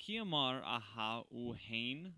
Kiamar aha Uhain